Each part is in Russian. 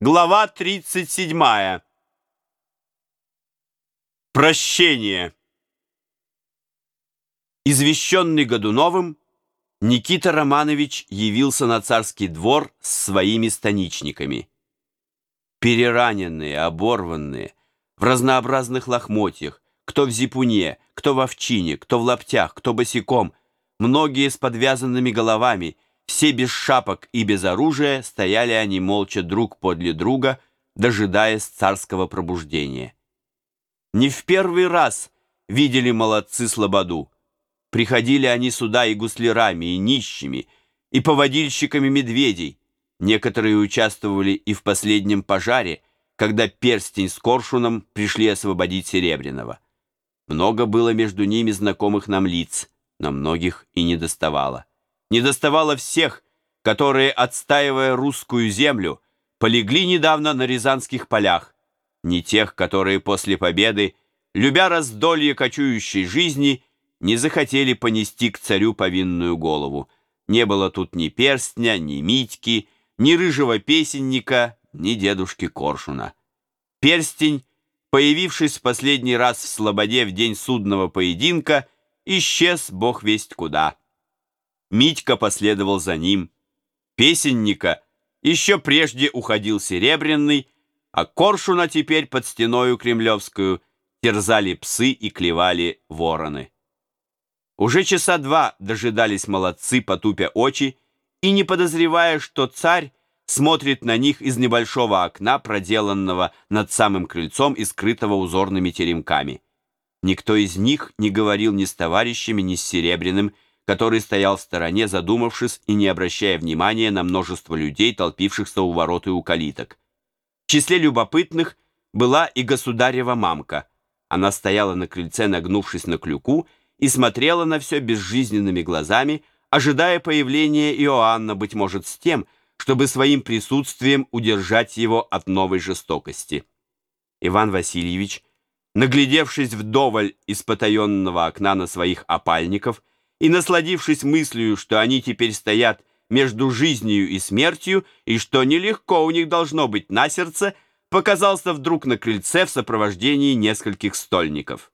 Глава 37. Прощение. Извещенный Годуновым, Никита Романович явился на царский двор с своими станичниками. Перераненные, оборванные, в разнообразных лохмотьях, кто в зипуне, кто в овчине, кто в лаптях, кто босиком, многие с подвязанными головами — все без шапок и без оружия стояли они молча друг подле друга, дожидаясь царского пробуждения. Не в первый раз видели молодцы слободу. Приходили они сюда и гуслярами, и нищими, и поводильщиками медведей. Некоторые участвовали и в последнем пожаре, когда перстень с коршуном пришли освободить Серебряного. Много было между ними знакомых нам лиц, но многих и не доставало не доставало всех, которые, отстаивая русскую землю, полегли недавно на Рязанских полях, не тех, которые после победы, любя раздолье кочующей жизни, не захотели понести к царю повинную голову. Не было тут ни перстня, ни Митьки, ни рыжего песенника, ни дедушки Коршуна. Перстень, появившись в последний раз в Слободе в день судного поединка, исчез бог весть куда. Митька последовал за ним. Песенника еще прежде уходил Серебряный, а Коршуна теперь под стеною Кремлевскую терзали псы и клевали вороны. Уже часа два дожидались молодцы, потупя очи, и не подозревая, что царь смотрит на них из небольшого окна, проделанного над самым крыльцом и скрытого узорными теремками. Никто из них не говорил ни с товарищами, ни с Серебряным, который стоял в стороне, задумавшись и не обращая внимания на множество людей, толпившихся у ворот и у калиток. В числе любопытных была и государева мамка. Она стояла на крыльце, нагнувшись на клюку, и смотрела на все безжизненными глазами, ожидая появления Иоанна, быть может, с тем, чтобы своим присутствием удержать его от новой жестокости. Иван Васильевич, наглядевшись вдоволь из потаенного окна на своих опальников, и, насладившись мыслью, что они теперь стоят между жизнью и смертью, и что нелегко у них должно быть на сердце, показался вдруг на крыльце в сопровождении нескольких стольников.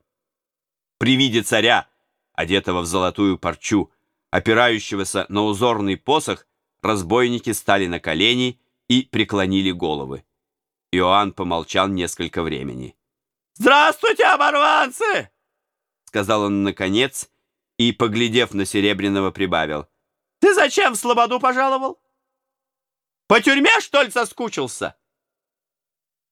При виде царя, одетого в золотую парчу, опирающегося на узорный посох, разбойники стали на колени и преклонили головы. Иоанн помолчал несколько времени. «Здравствуйте, оборванцы!» — сказал он наконец, и, поглядев на Серебряного, прибавил. «Ты зачем в Слободу пожаловал? По тюрьме, что ли, соскучился?»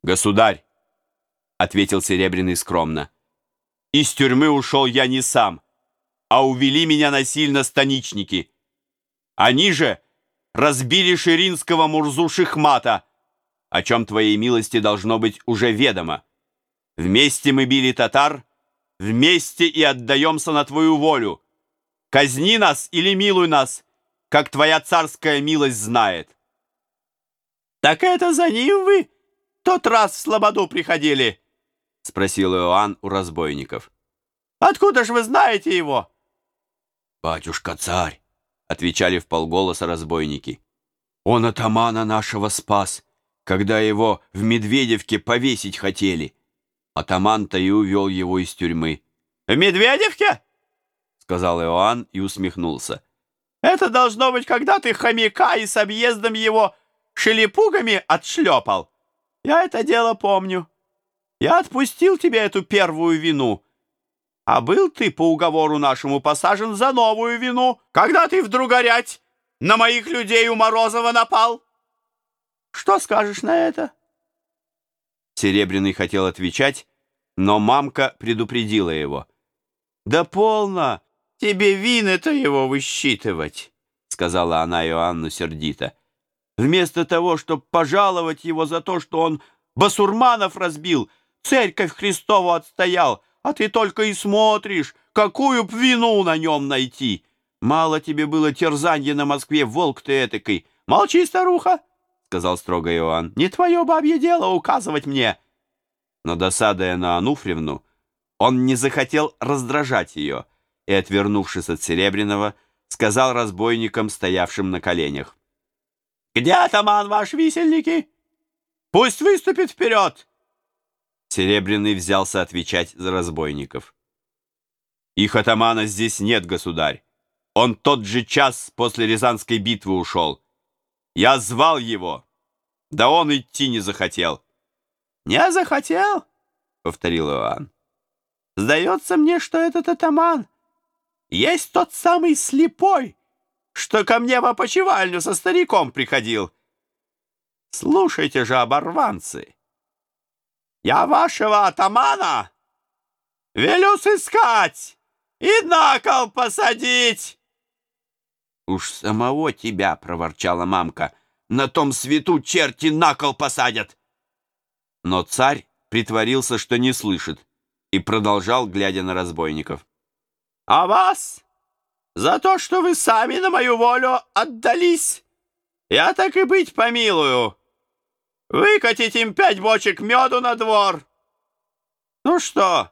«Государь», — ответил Серебряный скромно, — «из тюрьмы ушел я не сам, а увели меня насильно станичники. Они же разбили ширинского Мурзу Шихмата, о чем твоей милости должно быть уже ведомо. Вместе мы били татар, — Вместе и отдаемся на твою волю. Казни нас или милуй нас, как твоя царская милость знает. Так это за ним вы тот раз в Слободу приходили? Спросил Иоанн у разбойников. Откуда же вы знаете его? Батюшка-царь, отвечали в полголоса разбойники. Он атамана нашего спас, когда его в Медведевке повесить хотели. Атаман-то и увел его из тюрьмы. «В Медведевке?» — сказал Иоанн и усмехнулся. «Это должно быть, когда ты хомяка и с объездом его шелепугами отшлепал. Я это дело помню. Я отпустил тебе эту первую вину. А был ты по уговору нашему посажен за новую вину, когда ты вдруг горять на моих людей у Морозова напал. Что скажешь на это?» Серебряный хотел отвечать, но мамка предупредила его. «Да полно! Тебе вины-то его высчитывать!» сказала она Иоанну сердито. «Вместо того, чтобы пожаловать его за то, что он басурманов разбил, церковь Христову отстоял, а ты только и смотришь, какую б вину на нем найти. Мало тебе было терзанье на Москве, волк ты этакой. Молчи, старуха!» Сказал строго Иоанн. «Не твое бабье дело указывать мне!» Но, досадая на Ануфриевну, он не захотел раздражать ее и, отвернувшись от Серебряного, сказал разбойникам, стоявшим на коленях. «Где атаман ваш, висельники?» Пусть выступит вперед!» Серебряный взялся отвечать за разбойников. «Их атамана здесь нет, государь. Он тот же час после Рязанской битвы ушел. Я звал его, да он идти не захотел». «Не захотел?» — повторил Иоанн. «Сдается мне, что этот атаман есть тот самый слепой, что ко мне в опочивальню со стариком приходил. Слушайте же, оборванцы, я вашего атамана велю сыскать и на кол посадить. Уж самого тебя, проворчала мамка, на том свету черти на кол посадят. Но царь притворился, что не слышит, и продолжал, глядя на разбойников. «А вас за то, что вы сами на мою волю отдались, я так и быть помилую. Выкатить им пять бочек меду на двор. Ну что,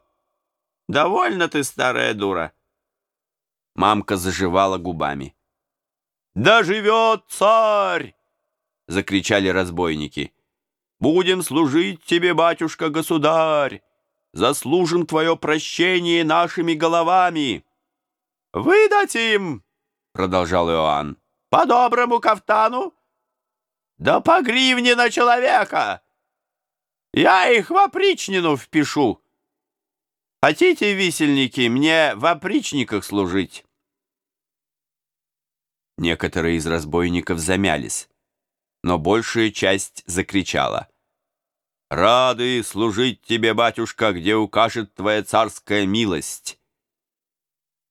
довольно ты, старая дура?» Мамка заживала губами. «Да живет царь!» — закричали разбойники. Будем служить тебе, батюшка-государь, заслужим твое прощение нашими головами. Выдать им, продолжал Иоанн, по доброму кафтану, да по гривне на человека. Я их в опричнину впишу. Хотите, висельники, мне в опричниках служить? Некоторые из разбойников замялись, но большая часть закричала. Рады служить тебе, батюшка, где укажет твоя царская милость.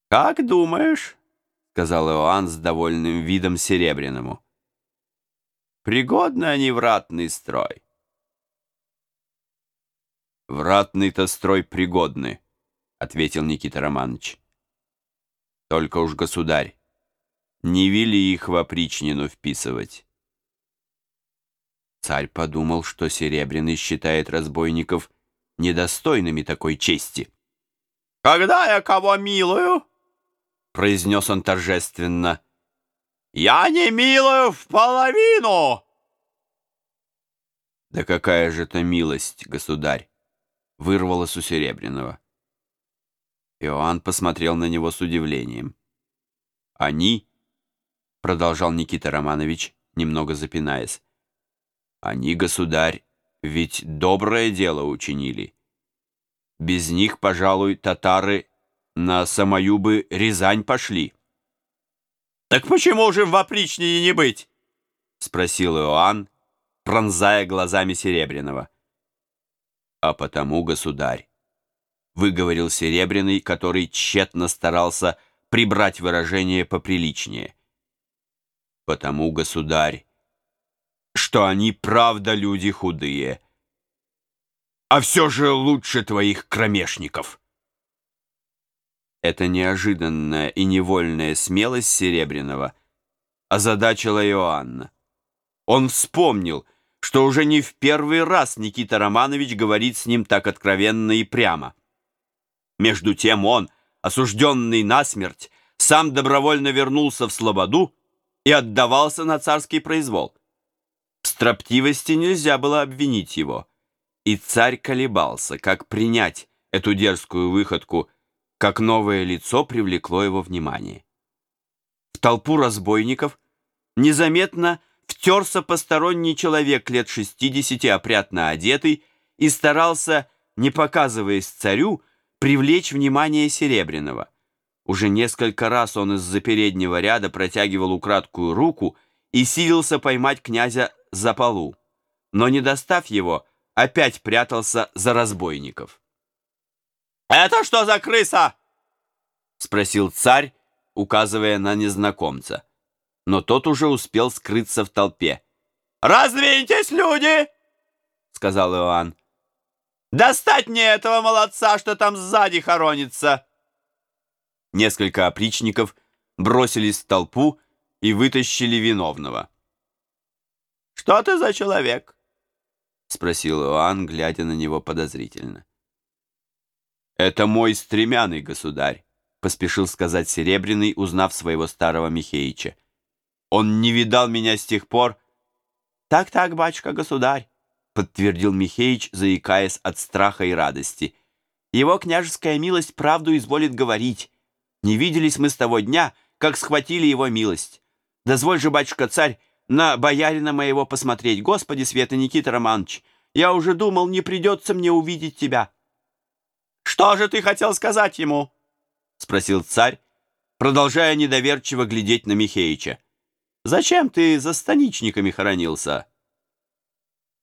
Как думаешь, сказал Иоанн с довольным видом серебряному. Пригодны они в ратный строй. Вратный-то строй пригодны, ответил Никита Романович. Только уж, государь, не вели их в опричнину вписывать. Царь подумал, что Серебряный считает разбойников недостойными такой чести. «Когда я кого милую?» — произнес он торжественно. «Я не милую в половину!» «Да какая же это милость, государь!» — вырвалось у Серебряного. Иоанн посмотрел на него с удивлением. «Они?» — продолжал Никита Романович, немного запинаясь. Они, государь, ведь доброе дело учинили. Без них, пожалуй, татары на самую бы Рязань пошли. «Так почему же в опричнине не быть?» — спросил Иоанн, пронзая глазами Серебряного. «А потому, государь», — выговорил Серебряный, который тщетно старался прибрать выражение поприличнее. «Потому, государь, что они правда люди худые. А все же лучше твоих кромешников. Эта неожиданная и невольная смелость Серебряного озадачила Иоанна. Он вспомнил, что уже не в первый раз Никита Романович говорит с ним так откровенно и прямо. Между тем он, осужденный на смерть, сам добровольно вернулся в Слободу и отдавался на царский произвол строптивости нельзя было обвинить его. И царь колебался, как принять эту дерзкую выходку, как новое лицо привлекло его внимание. В толпу разбойников незаметно втерся посторонний человек лет 60 опрятно одетый и старался, не показываясь царю, привлечь внимание Серебряного. Уже несколько раз он из-за переднего ряда протягивал украдкую руку и силился поймать князя за полу, но, не достав его, опять прятался за разбойников. «Это что за крыса?» — спросил царь, указывая на незнакомца. Но тот уже успел скрыться в толпе. «Раздвиньтесь, люди!» — сказал Иоанн. «Достать мне этого молодца, что там сзади хоронится!» Несколько опричников бросились в толпу и вытащили виновного. «Что ты за человек?» — спросил Иоанн, глядя на него подозрительно. «Это мой стремянный государь», — поспешил сказать Серебряный, узнав своего старого Михеича. «Он не видал меня с тех пор...» «Так-так, батюшка-государь, подтвердил Михеич, заикаясь от страха и радости. Его княжеская милость правду изволит говорить. Не виделись мы с того дня, как схватили его милость. Дозволь же, батюшка-царь, на боярина моего посмотреть. Господи, Света Никита Романович, я уже думал, не придется мне увидеть тебя. Что же ты хотел сказать ему? Спросил царь, продолжая недоверчиво глядеть на Михеича. Зачем ты за станичниками хоронился?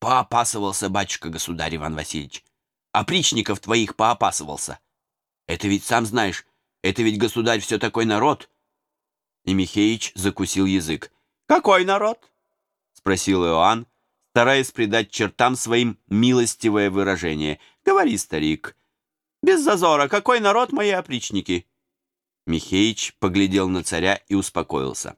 Поопасывался батюшка-государь Иван Васильевич. Опричников твоих поопасывался. Это ведь, сам знаешь, это ведь, государь, все такой народ. И Михеич закусил язык. «Какой народ?» — спросил Иоанн, стараясь придать чертам своим милостивое выражение. «Говори, старик, без зазора, какой народ мои опричники?» Михеич поглядел на царя и успокоился.